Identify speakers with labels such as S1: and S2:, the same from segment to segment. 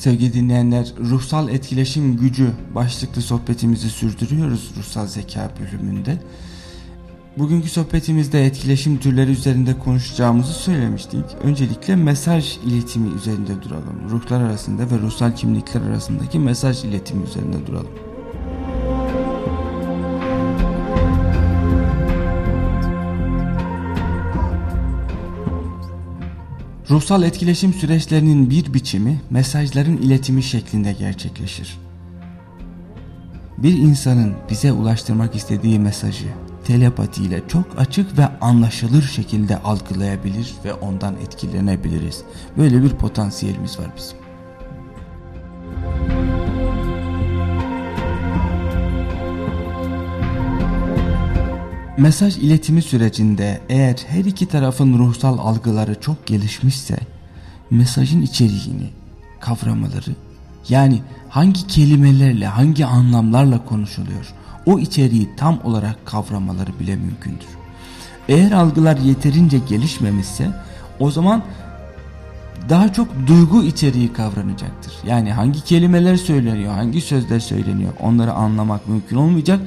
S1: Sevgili dinleyenler, ruhsal etkileşim gücü başlıklı sohbetimizi sürdürüyoruz ruhsal zeka bölümünde. Bugünkü sohbetimizde etkileşim türleri üzerinde konuşacağımızı söylemiştik. Öncelikle mesaj iletimi üzerinde duralım. Ruhlar arasında ve ruhsal kimlikler arasındaki mesaj iletimi üzerinde duralım. Ruhsal etkileşim süreçlerinin bir biçimi mesajların iletimi şeklinde gerçekleşir. Bir insanın bize ulaştırmak istediği mesajı telepatiyle çok açık ve anlaşılır şekilde algılayabilir ve ondan etkilenebiliriz. Böyle bir potansiyelimiz var bizim. Mesaj iletimi sürecinde eğer her iki tarafın ruhsal algıları çok gelişmişse mesajın içeriğini, kavramaları yani hangi kelimelerle, hangi anlamlarla konuşuluyor o içeriği tam olarak kavramaları bile mümkündür. Eğer algılar yeterince gelişmemişse o zaman daha çok duygu içeriği kavranacaktır. Yani hangi kelimeler söyleniyor, hangi sözler söyleniyor onları anlamak mümkün olmayacak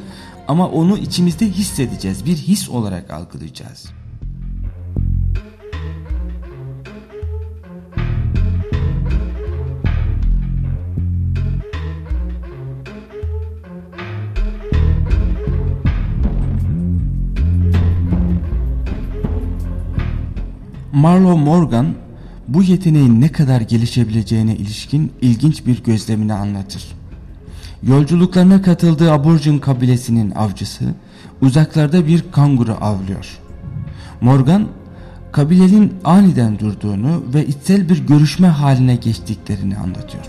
S1: ama onu içimizde hissedeceğiz. Bir his olarak algılayacağız. Marlowe Morgan bu yeteneğin ne kadar gelişebileceğine ilişkin ilginç bir gözlemini anlatır. Yolculuklarına katıldığı aborjin kabilesinin avcısı uzaklarda bir kanguru avlıyor. Morgan kabilenin aniden durduğunu ve içsel bir görüşme haline geçtiklerini anlatıyor.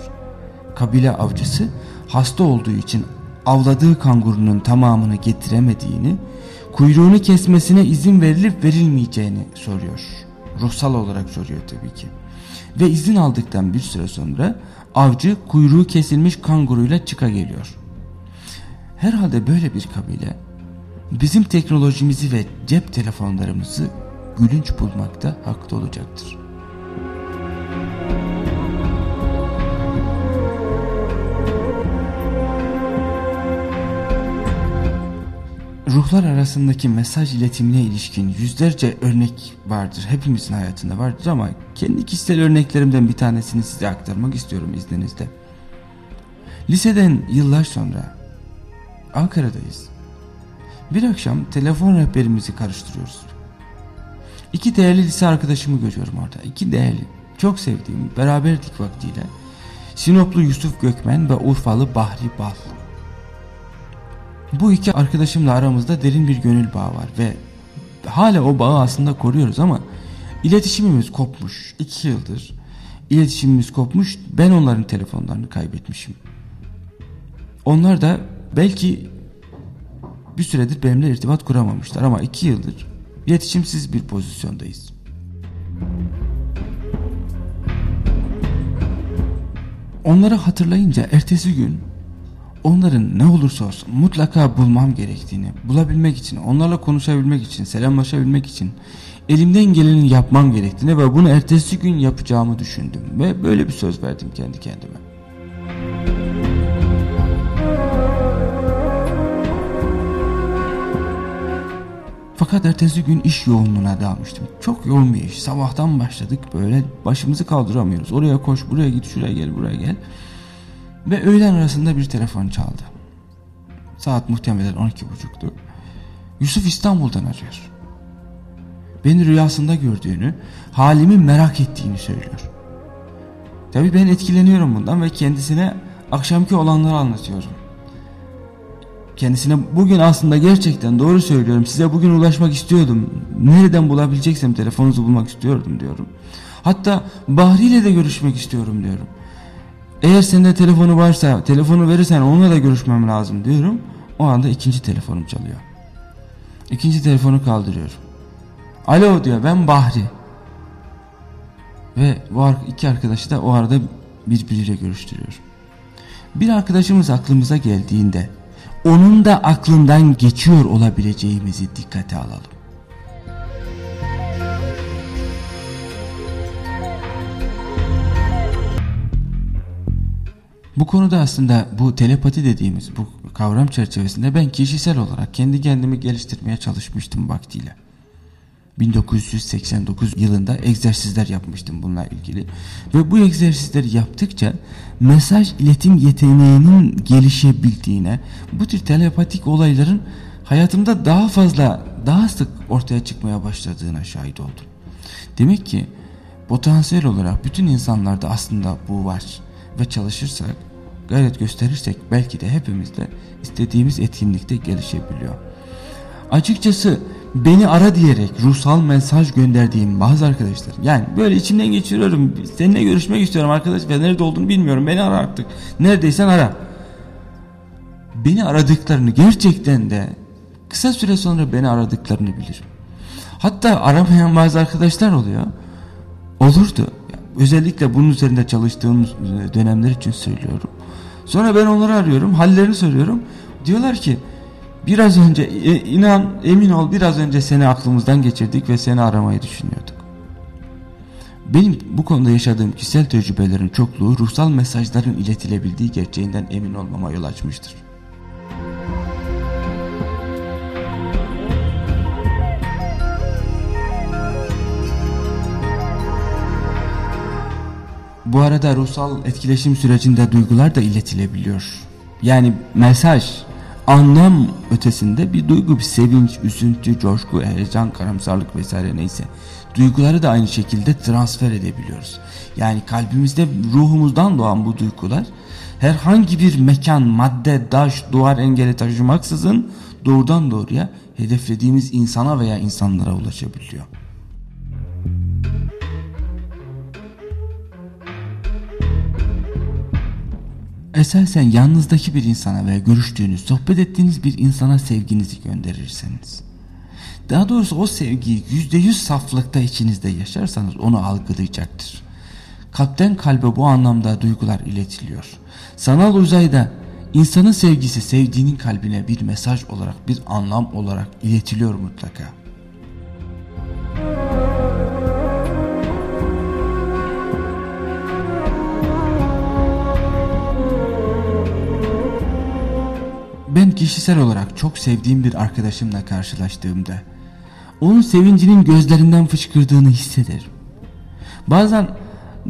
S1: Kabile avcısı hasta olduğu için avladığı kangurunun tamamını getiremediğini, kuyruğunu kesmesine izin verilip verilmeyeceğini soruyor. Ruhsal olarak soruyor tabii ki. Ve izin aldıktan bir süre sonra avcı kuyruğu kesilmiş kanguruyla çıka geliyor. Herhalde böyle bir kabile bizim teknolojimizi ve cep telefonlarımızı gülünç bulmakta haklı olacaktır. Ruhlar arasındaki mesaj iletimine ilişkin yüzlerce örnek vardır. Hepimizin hayatında vardır ama kendi kişisel örneklerimden bir tanesini size aktarmak istiyorum izninizle. Liseden yıllar sonra Ankara'dayız. Bir akşam telefon rehberimizi karıştırıyoruz. İki değerli lise arkadaşımı görüyorum orada. İki değerli, çok sevdiğim, beraberdik vaktiyle. Sinoplu Yusuf Gökmen ve Urfalı Bahri Bal. Bu iki arkadaşımla aramızda derin bir gönül bağı var ve hala o bağı aslında koruyoruz ama iletişimimiz kopmuş. iki yıldır iletişimimiz kopmuş. Ben onların telefonlarını kaybetmişim. Onlar da belki bir süredir benimle irtibat kuramamışlar ama iki yıldır iletişimsiz bir pozisyondayız. Onları hatırlayınca ertesi gün onların ne olursa olsun mutlaka bulmam gerektiğini, bulabilmek için, onlarla konuşabilmek için, selamlaşabilmek için elimden geleni yapmam gerektiğini ve bunu ertesi gün yapacağımı düşündüm ve böyle bir söz verdim kendi kendime. Fakat ertesi gün iş yoğunluğuna dalmıştım. Çok yoğun bir iş. Sabahtan başladık böyle başımızı kaldıramıyoruz. Oraya koş, buraya git, şuraya gel, buraya gel. Ve öğlen arasında bir telefon çaldı. Saat muhtemelen 12.30'du. Yusuf İstanbul'dan arıyor. Beni rüyasında gördüğünü, halimi merak ettiğini söylüyor. Tabi ben etkileniyorum bundan ve kendisine akşamki olanları anlatıyorum. Kendisine bugün aslında gerçekten doğru söylüyorum. Size bugün ulaşmak istiyordum. Nereden bulabileceksem telefonunuzu bulmak istiyordum diyorum. Hatta Bahri ile de görüşmek istiyorum diyorum. Eğer sende telefonu varsa telefonu verirsen onunla da görüşmem lazım diyorum. O anda ikinci telefonum çalıyor. İkinci telefonu kaldırıyorum. Alo diyor ben Bahri. Ve bu iki arkadaşı da o arada birbiriyle görüştürüyor. Bir arkadaşımız aklımıza geldiğinde onun da aklından geçiyor olabileceğimizi dikkate alalım. Bu konuda aslında bu telepati dediğimiz bu kavram çerçevesinde ben kişisel olarak kendi kendimi geliştirmeye çalışmıştım vaktiyle. 1989 yılında egzersizler yapmıştım bununla ilgili. Ve bu egzersizleri yaptıkça mesaj iletim yeteneğinin gelişebildiğine, bu tür telepatik olayların hayatımda daha fazla, daha sık ortaya çıkmaya başladığına şahit oldum. Demek ki potansiyel olarak bütün insanlarda aslında bu var ve çalışırsak, gayret gösterirsek belki de hepimiz de istediğimiz etkinlikte gelişebiliyor. Açıkçası beni ara diyerek ruhsal mesaj gönderdiğim bazı arkadaşlar yani böyle içimden geçiriyorum seninle görüşmek istiyorum arkadaş ve nerede olduğunu bilmiyorum beni ara artık neredeysen ara. Beni aradıklarını gerçekten de kısa süre sonra beni aradıklarını bilirim. Hatta aramayan bazı arkadaşlar oluyor olurdu özellikle bunun üzerinde çalıştığım dönemler için söylüyorum sonra ben onları arıyorum hallerini soruyorum diyorlar ki Biraz önce e, inan emin ol biraz önce seni aklımızdan geçirdik ve seni aramayı düşünüyorduk. Benim bu konuda yaşadığım kişisel tecrübelerin çokluğu ruhsal mesajların iletilebildiği gerçeğinden emin olmama yol açmıştır. Bu arada ruhsal etkileşim sürecinde duygular da iletilebiliyor. Yani mesaj anlam ötesinde bir duygu, bir sevinç, üzüntü, coşku, heyecan, karamsarlık vesaire neyse. Duyguları da aynı şekilde transfer edebiliyoruz. Yani kalbimizde ruhumuzdan doğan bu duygular herhangi bir mekan, madde, taş, duvar engeli taşımaksızın doğrudan doğruya hedeflediğimiz insana veya insanlara ulaşabiliyor. Esasen yalnızdaki bir insana veya görüştüğünüz, sohbet ettiğiniz bir insana sevginizi gönderirseniz. Daha doğrusu o sevgiyi yüzde yüz saflıkta içinizde yaşarsanız onu algılayacaktır. Kalpten kalbe bu anlamda duygular iletiliyor. Sanal uzayda insanın sevgisi sevdiğinin kalbine bir mesaj olarak bir anlam olarak iletiliyor mutlaka. Kişisel olarak çok sevdiğim bir arkadaşımla karşılaştığımda onun sevincinin gözlerinden fışkırdığını hissederim. Bazen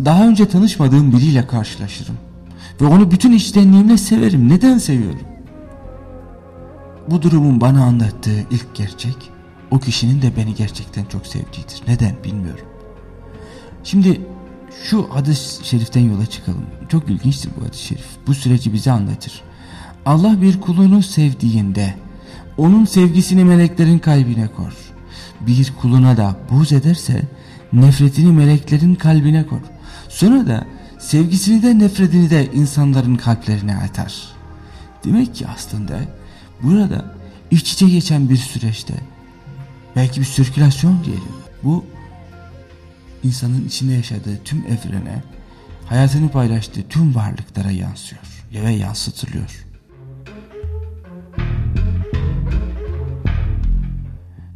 S1: daha önce tanışmadığım biriyle karşılaşırım ve onu bütün içtenliğimle severim. Neden seviyorum? Bu durumun bana anlattığı ilk gerçek o kişinin de beni gerçekten çok sevdiğidir. Neden bilmiyorum. Şimdi şu hadis şeriften yola çıkalım. Çok ilginçtir bu hadis şerif. Bu süreci bize anlatır. Allah bir kulunu sevdiğinde onun sevgisini meleklerin kalbine kor. Bir kuluna da buz ederse nefretini meleklerin kalbine kor. Sonra da sevgisini de nefretini de insanların kalplerine atar. Demek ki aslında burada iç içe geçen bir süreçte belki bir sirkülasyon diyelim. Bu insanın içinde yaşadığı tüm evrene hayatını paylaştığı tüm varlıklara yansıyor ve yansıtılıyor.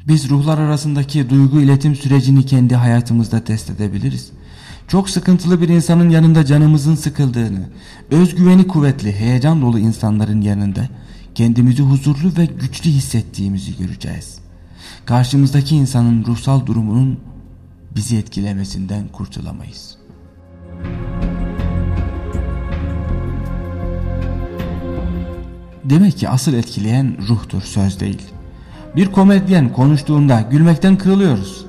S1: Biz ruhlar arasındaki duygu iletim sürecini kendi hayatımızda test edebiliriz. Çok sıkıntılı bir insanın yanında canımızın sıkıldığını, özgüveni kuvvetli, heyecan dolu insanların yanında kendimizi huzurlu ve güçlü hissettiğimizi göreceğiz. Karşımızdaki insanın ruhsal durumunun bizi etkilemesinden kurtulamayız. Demek ki asıl etkileyen ruhtur söz değil. Bir komedyen konuştuğunda gülmekten kırılıyoruz.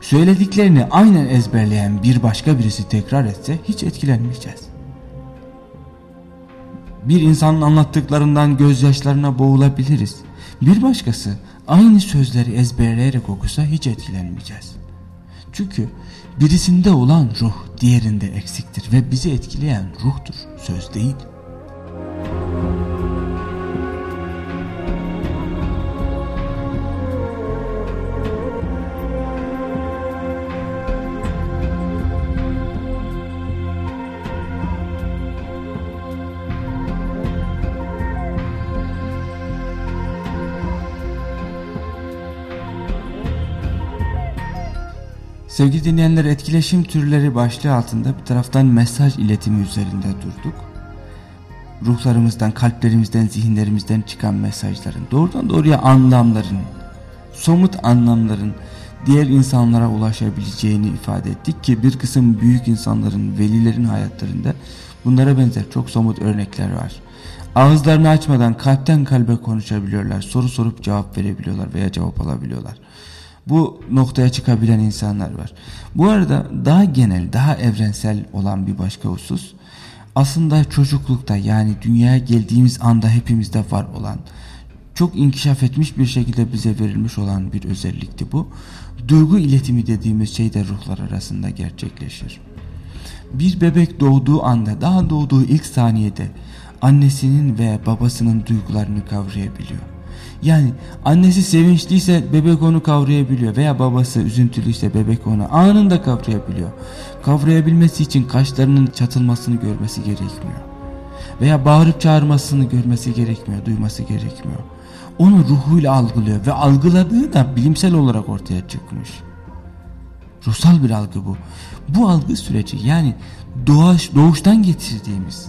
S1: Söylediklerini aynen ezberleyen bir başka birisi tekrar etse hiç etkilenmeyeceğiz. Bir insanın anlattıklarından gözyaşlarına boğulabiliriz. Bir başkası aynı sözleri ezberleyerek okusa hiç etkilenmeyeceğiz. Çünkü birisinde olan ruh diğerinde eksiktir ve bizi etkileyen ruhtur, söz değil. Sevgili dinleyenler etkileşim türleri başlığı altında bir taraftan mesaj iletimi üzerinde durduk. ruhlarımızdan, kalplerimizden, zihinlerimizden çıkan mesajların, doğrudan doğruya anlamların, somut anlamların diğer insanlara ulaşabileceğini ifade ettik ki bir kısım büyük insanların, velilerin hayatlarında bunlara benzer çok somut örnekler var. Ağızlarını açmadan kalpten kalbe konuşabiliyorlar, soru sorup cevap verebiliyorlar veya cevap alabiliyorlar. Bu noktaya çıkabilen insanlar var. Bu arada daha genel, daha evrensel olan bir başka husus aslında çocuklukta yani dünyaya geldiğimiz anda hepimizde var olan çok inkişaf etmiş bir şekilde bize verilmiş olan bir özellikti bu. Duygu iletimi dediğimiz şey de ruhlar arasında gerçekleşir. Bir bebek doğduğu anda daha doğduğu ilk saniyede annesinin ve babasının duygularını kavrayabiliyor. Yani annesi sevinçliyse bebek onu kavrayabiliyor veya babası üzüntülüyse bebek onu anında kavrayabiliyor. Kavrayabilmesi için kaşlarının çatılmasını görmesi gerekmiyor. Veya bağırıp çağırmasını görmesi gerekmiyor, duyması gerekmiyor. Onu ruhuyla algılıyor ve algıladığı da bilimsel olarak ortaya çıkmış. Ruhsal bir algı bu. Bu algı süreci yani doğaş, doğuştan getirdiğimiz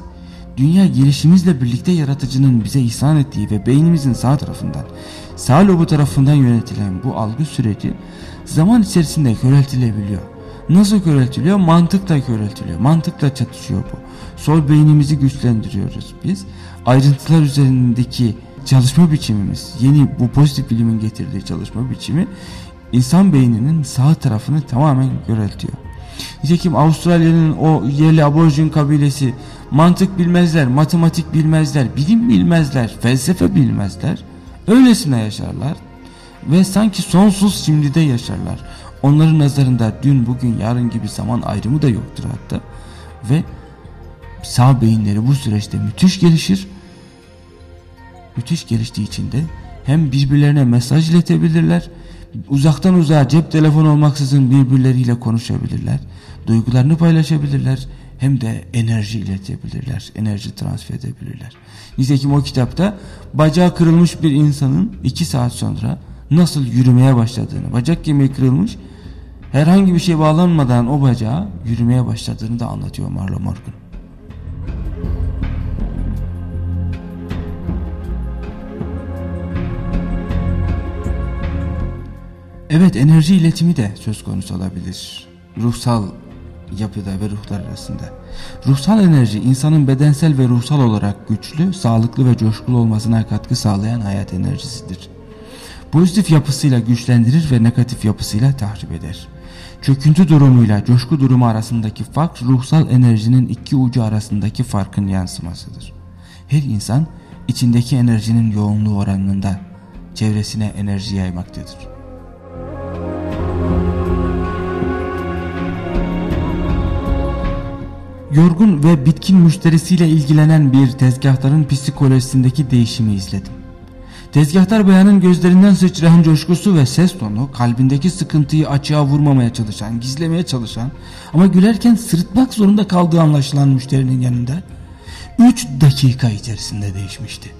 S1: dünya gelişimizle birlikte yaratıcının bize ihsan ettiği ve beynimizin sağ tarafından sağ lobu tarafından yönetilen bu algı süreci zaman içerisinde köreltilebiliyor. Nasıl köreltiliyor? Mantıkla köreltiliyor. Mantıkla çatışıyor bu. Sol beynimizi güçlendiriyoruz biz. Ayrıntılar üzerindeki çalışma biçimimiz, yeni bu pozitif bilimin getirdiği çalışma biçimi insan beyninin sağ tarafını tamamen köreltiyor. Nitekim Avustralya'nın o yerli aborjin kabilesi mantık bilmezler, matematik bilmezler, bilim bilmezler, felsefe bilmezler. Öylesine yaşarlar ve sanki sonsuz şimdi de yaşarlar. Onların nazarında dün, bugün, yarın gibi zaman ayrımı da yoktur hatta. Ve sağ beyinleri bu süreçte müthiş gelişir. Müthiş geliştiği için de hem birbirlerine mesaj iletebilirler uzaktan uzağa cep telefonu olmaksızın birbirleriyle konuşabilirler. Duygularını paylaşabilirler. Hem de enerji iletebilirler. Enerji transfer edebilirler. Nitekim o kitapta bacağı kırılmış bir insanın iki saat sonra nasıl yürümeye başladığını, bacak kemiği kırılmış herhangi bir şey bağlanmadan o bacağı yürümeye başladığını da anlatıyor Marlon Morgan. Evet enerji iletimi de söz konusu olabilir. Ruhsal yapıda ve ruhlar arasında. Ruhsal enerji insanın bedensel ve ruhsal olarak güçlü, sağlıklı ve coşkulu olmasına katkı sağlayan hayat enerjisidir. Pozitif yapısıyla güçlendirir ve negatif yapısıyla tahrip eder. Çöküntü durumuyla coşku durumu arasındaki fark ruhsal enerjinin iki ucu arasındaki farkın yansımasıdır. Her insan içindeki enerjinin yoğunluğu oranında çevresine enerji yaymaktadır. Yorgun ve bitkin müşterisiyle ilgilenen bir tezgahtarın psikolojisindeki değişimi izledim. Tezgahtar bayanın gözlerinden sıçrayan coşkusu ve ses tonu kalbindeki sıkıntıyı açığa vurmamaya çalışan, gizlemeye çalışan ama gülerken sırıtmak zorunda kaldığı anlaşılan müşterinin yanında 3 dakika içerisinde değişmişti.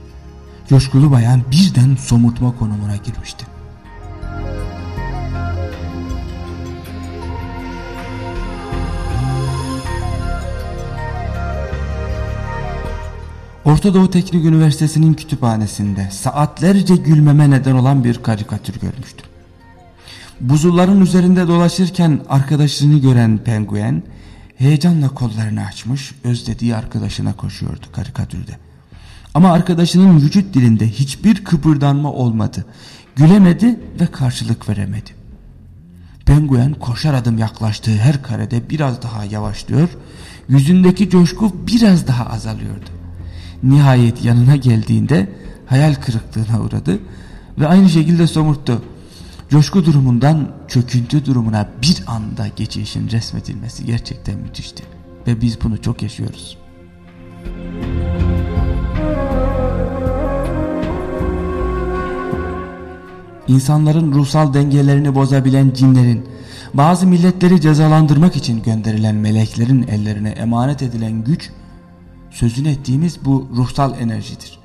S1: Coşkulu bayan birden somurtma konumuna girmişti. Orta Doğu Teknik Üniversitesi'nin kütüphanesinde saatlerce gülmeme neden olan bir karikatür görmüştüm. Buzulların üzerinde dolaşırken arkadaşını gören penguen heyecanla kollarını açmış özlediği arkadaşına koşuyordu karikatürde. Ama arkadaşının vücut dilinde hiçbir kıpırdanma olmadı. Gülemedi ve karşılık veremedi. Penguen koşar adım yaklaştığı her karede biraz daha yavaşlıyor, yüzündeki coşku biraz daha azalıyordu. Nihayet yanına geldiğinde hayal kırıklığına uğradı ve aynı şekilde somurttu. Coşku durumundan çöküntü durumuna bir anda geçişin resmedilmesi gerçekten müthişti. Ve biz bunu çok yaşıyoruz. İnsanların ruhsal dengelerini bozabilen cinlerin, bazı milletleri cezalandırmak için gönderilen meleklerin ellerine emanet edilen güç sözünü ettiğimiz bu ruhsal enerjidir.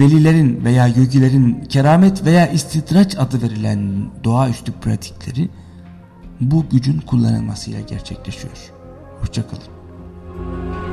S1: Velilerin veya yogilerin keramet veya istidraç adı verilen doğaüstü pratikleri bu gücün kullanılmasıyla gerçekleşiyor. Hoşçakalın.